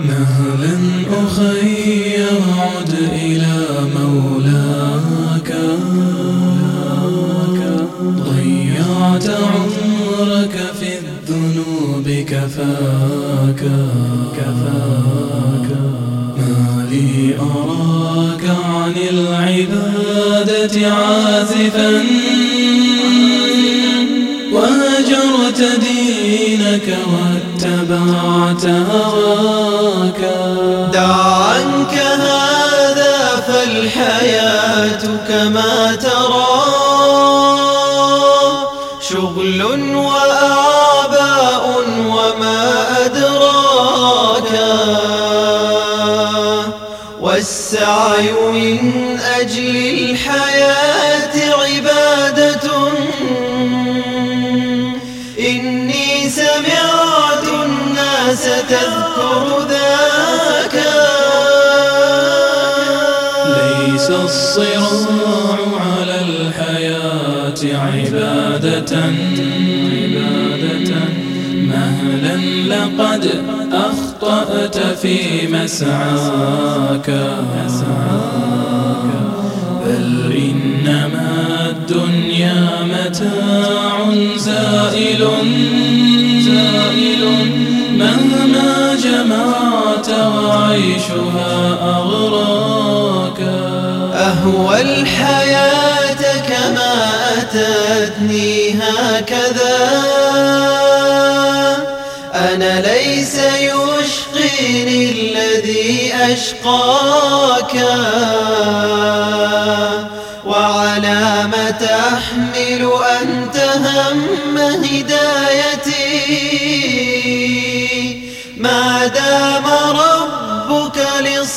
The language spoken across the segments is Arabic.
مهلا أخي عد إلى مولاك. ضيعت عمرك في الذنوب كفاك كفاك. ما لي أراك عن العبادة عازفا. وهجرت دينك واتبعت هواك. دع عنك هذا فالحياة كما ترى. شغل وأعباء وما أدراك. والسعي من أجل الحياة تذكر ذاك. ليس الصراع على الحياة عبادة. عبادة. مهلا لقد أخطأت في مسعاك. بل إنما الدنيا متاع زائل. زائل. مهما جمعت وعيشها أغراك. أهوى الحياة كما أتتني هكذا. أنا ليس يشقيني الذي أشقاك.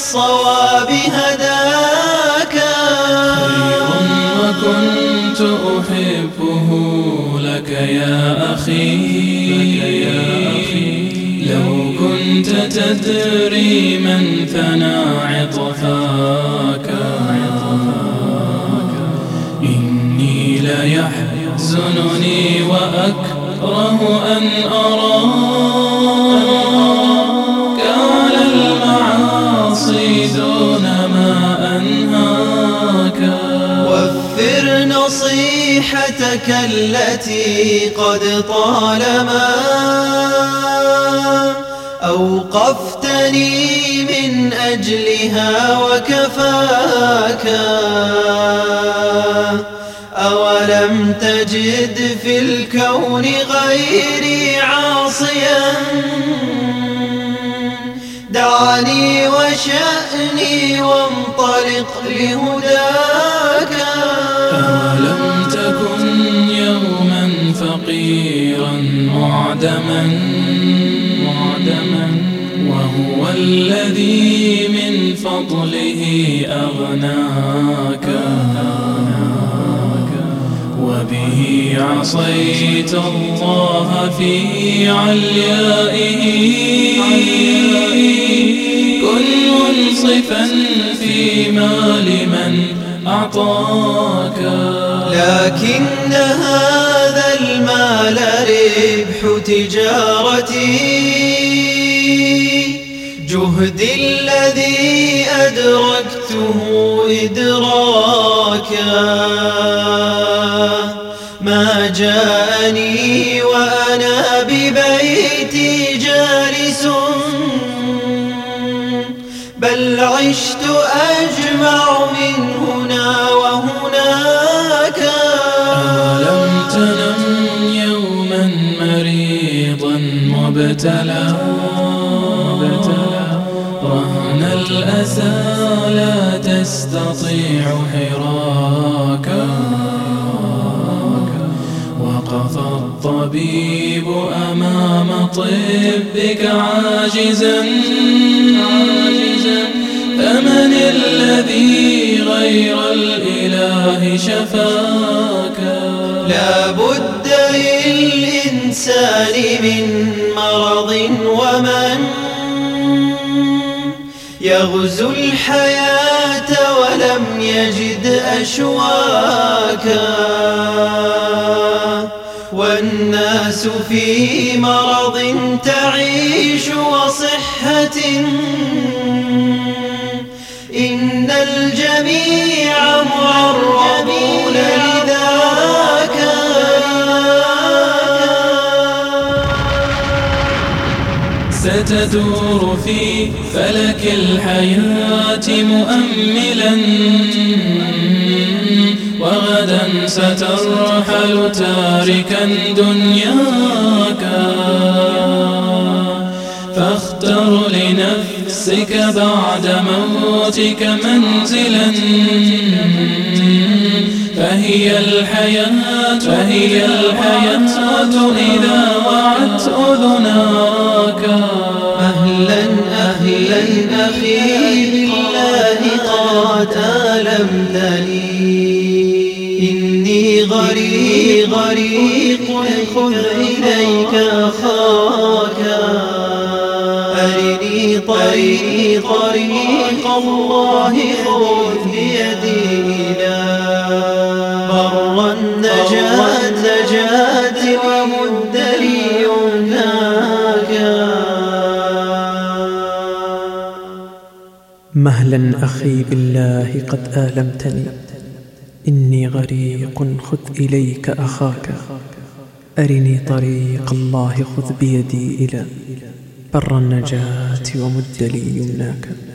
للصواب هداك. خير وكنت أحبه لك يا أخي. لو كنت تدري من ثنى عطفاك. إني ليحزنني وأكره أن أراك نصيحتك التي قد طالما أوقفتني من أجلها وكفاك. أولم تجد في الكون غيري عاصيا؟ دعني وشأني وانطلق لهداك الذي من فضله أغناك. وبه عصيت الله في عليائه. كن منصفا فيما لمن أعطاك. لكن هذا المال ربح تجارتي. جهدي الذي أدركته إدراكا ما جاءني وأنا ببيتي جالس بل عشت أجمع من هنا وهناك ألم تنم يوما مريضا مبتلى الأسى لا تستطيع حراكا. وقف الطبيب أمام طبك عاجزا. فمن الذي غير الإله شفاك؟ لا بد للإنسان من مرض ومن يغزو الحياة ولم يجد أشواكا والناس في مرض تعيش وصحة. إن الجميع معرضون لذاك ستدور في فلك الحياة مؤملا. وغدا سترحل تاركا دنياك. فاختر لنفسك بعد موتك منزلا. فهي الحياة فهي الحياة إذا وعت أذناك. أهلا أهلا أخي بالله قد ألمتني. إني غريق غريق خذ إليك أخاك. أرني طريق طريق الله خذ مهلا أخي بالله قد آلمتني. إني غريق خذ إليك أخاك. أرني طريق الله خذ بيدي إلى. بر النجاة ومد لي يمناك.